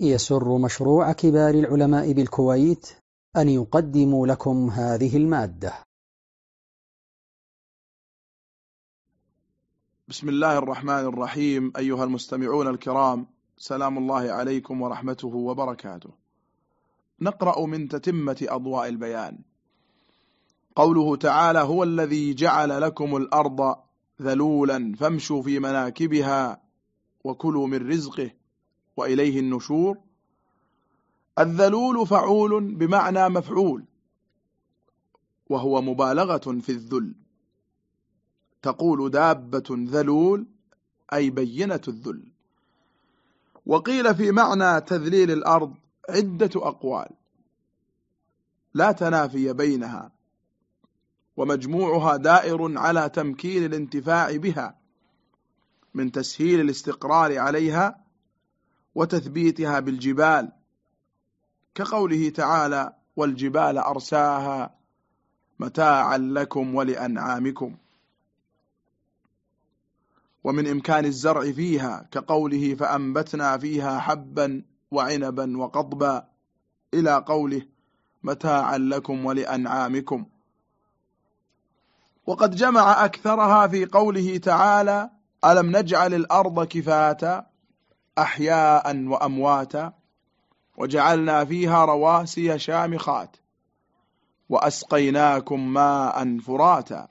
يسر مشروع كبار العلماء بالكويت أن يقدم لكم هذه المادة. بسم الله الرحمن الرحيم أيها المستمعون الكرام سلام الله عليكم ورحمته وبركاته. نقرأ من تتمة أضواء البيان. قوله تعالى هو الذي جعل لكم الأرض ذلولا فامشوا في مناكبها وكلوا من رزقه وإليه النشور. الذلول فعول بمعنى مفعول وهو مبالغة في الذل. تقول دابة ذلول أي بينة الذل. وقيل في معنى تذليل الأرض عدة أقوال. لا تنافي بينها ومجموعها دائر على تمكين الانتفاع بها من تسهيل الاستقرار عليها وتثبيتها بالجبال. كقوله تعالى والجبال أرساها متاعا لكم ولأنعامكم. ومن إمكان الزرع فيها كقوله فأنبتنا فيها حبا وعنبا وقضبا إلى قوله متاعا لكم ولأنعامكم. وقد جمع أكثرها في قوله تعالى ألم نجعل الأرض كفاتا أحياء وأمواتا وجعلنا فيها رواسي شامخات وأسقيناكم ماء فراتا.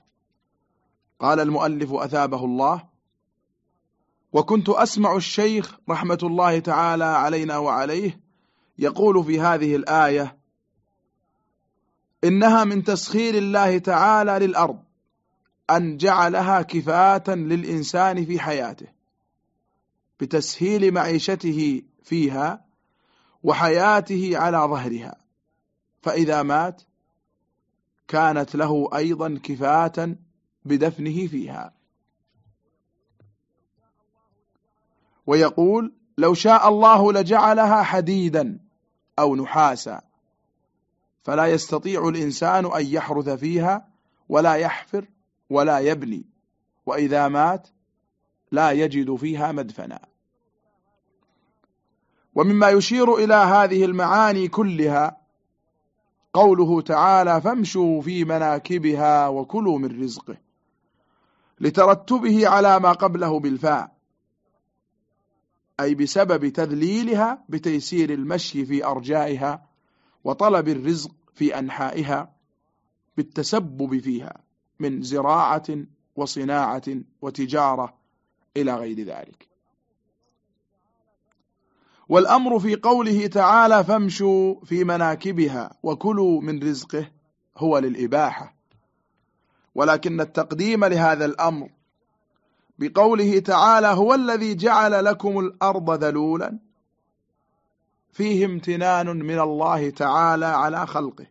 قال المؤلف أثابه الله وكنت أسمع الشيخ رحمة الله تعالى علينا وعليه يقول في هذه الآية إنها من تسخير الله تعالى للأرض أن جعلها كفاة للإنسان في حياته. بتسهيل معيشته فيها وحياته على ظهرها. فإذا مات كانت له أيضا كفاة بدفنه فيها. ويقول لو شاء الله لجعلها حديدا أو نحاسا فلا يستطيع الإنسان أن يحرث فيها ولا يحفر ولا يبني. وإذا مات لا يجد فيها مدفنا. ومما يشير إلى هذه المعاني كلها قوله تعالى فامشوا في مناكبها وكلوا من رزقه لترتبه على ما قبله بالفاء أي بسبب تذليلها بتيسير المشي في أرجائها وطلب الرزق في أنحائها بالتسبب فيها من زراعة وصناعة وتجارة إلى غير ذلك. والأمر في قوله تعالى فامشوا في مناكبها وكلوا من رزقه هو للإباحة. ولكن التقديم لهذا الأمر بقوله تعالى هو الذي جعل لكم الأرض ذلولا فيه امتنان من الله تعالى على خلقه.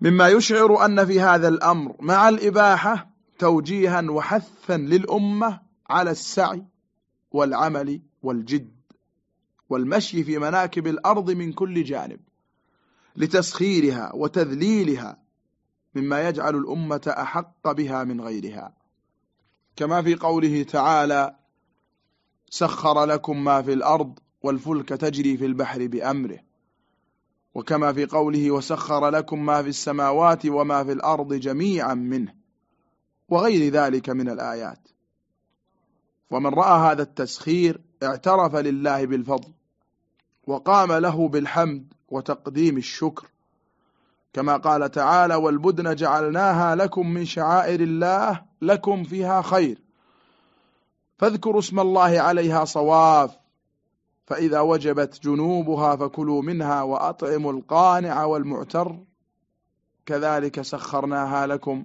مما يشعر أن في هذا الأمر مع الإباحة توجيها وحثا للأمة على السعي والعمل والجد والمشي في مناكب الأرض من كل جانب لتسخيرها وتذليلها مما يجعل الأمة أحق بها من غيرها. كما في قوله تعالى سخر لكم ما في الأرض والفلك تجري في البحر بأمره. وكما في قوله وسخر لكم ما في السماوات وما في الأرض جميعا منه. وغير ذلك من الآيات. ومن رأى هذا التسخير اعترف لله بالفضل وقام له بالحمد وتقديم الشكر. كما قال تعالى والبدن جعلناها لكم من شعائر الله لكم فيها خير فاذكروا اسم الله عليها صواف فإذا وجبت جنوبها فكلوا منها وأطعموا القانع والمعتر. كذلك سخرناها لكم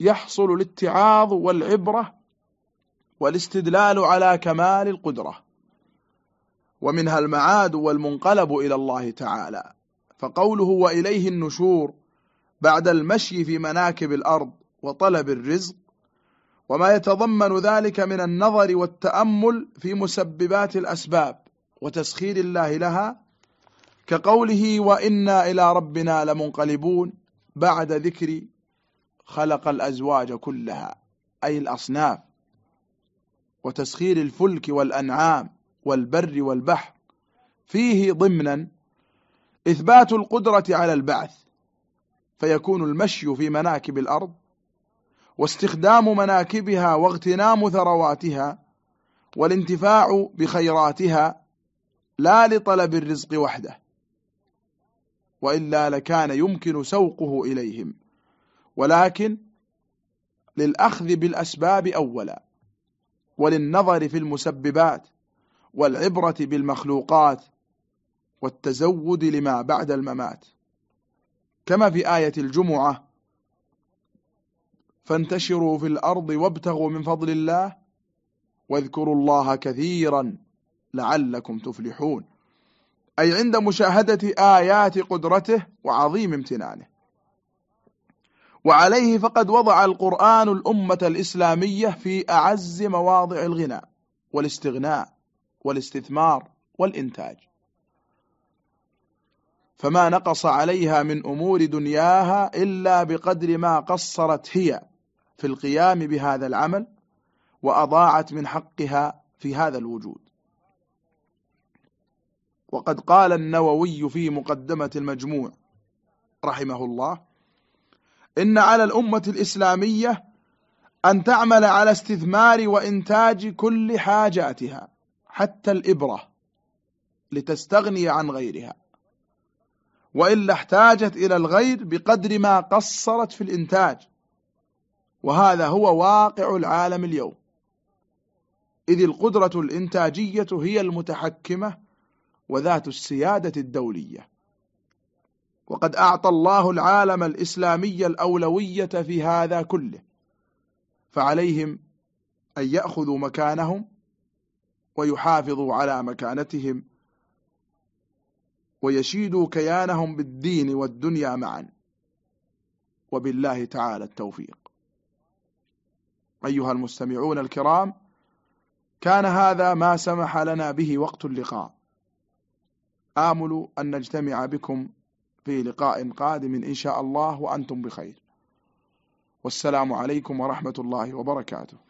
يحصل الاتعاظ والعبرة والاستدلال على كمال القدرة ومنها المعاد والمنقلب إلى الله تعالى. فقوله وإليه النشور بعد المشي في مناكب الأرض وطلب الرزق وما يتضمن ذلك من النظر والتأمل في مسببات الأسباب وتسخير الله لها كقوله وإنا إلى ربنا لمنقلبون بعد ذكر خلق الأزواج كلها أي الأصناف وتسخير الفلك والأنعام والبر والبحر. فيه ضمنا إثبات القدرة على البعث فيكون المشي في مناكب الأرض واستخدام مناكبها واغتنام ثرواتها والانتفاع بخيراتها لا لطلب الرزق وحده وإلا لكان يمكن سوقه إليهم. ولكن للأخذ بالأسباب أولا وللنظر في المسببات والعبرة بالمخلوقات والتزود لما بعد الممات. كما في آية الجمعة فانتشروا في الأرض وابتغوا من فضل الله واذكروا الله كثيرا لعلكم تفلحون. أي عند مشاهدة آيات قدرته وعظيم امتنانه. وعليه فقد وضع القرآن الأمة الإسلامية في أعز مواضع الغنى والاستغناء والاستثمار والإنتاج. فما نقص عليها من أمور دنياها إلا بقدر ما قصرت هي في القيام بهذا العمل وأضاعت من حقها في هذا الوجود. وقد قال النووي في مقدمة المجموع رحمه الله إن على الأمة الإسلامية أن تعمل على استثمار وإنتاج كل حاجاتها حتى الإبرة لتستغني عن غيرها. وإلا احتاجت إلى الغير بقدر ما قصرت في الإنتاج. وهذا هو واقع العالم اليوم. إذ القدرة الإنتاجية هي المتحكمة وذات السيادة الدولية. وقد أعطى الله العالم الإسلامي الأولوية في هذا كله فعليهم أن يأخذوا مكانهم ويحافظوا على مكانتهم ويشيدوا كيانهم بالدين والدنيا معا. وبالله تعالى التوفيق. أيها المستمعون الكرام كان هذا ما سمح لنا به وقت اللقاء. آمل أن نجتمع بكم في لقاء قادم إن شاء الله وأنتم بخير. والسلام عليكم ورحمة الله وبركاته.